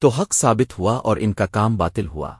تو حق ثابت ہوا اور ان کا کام باطل ہوا۔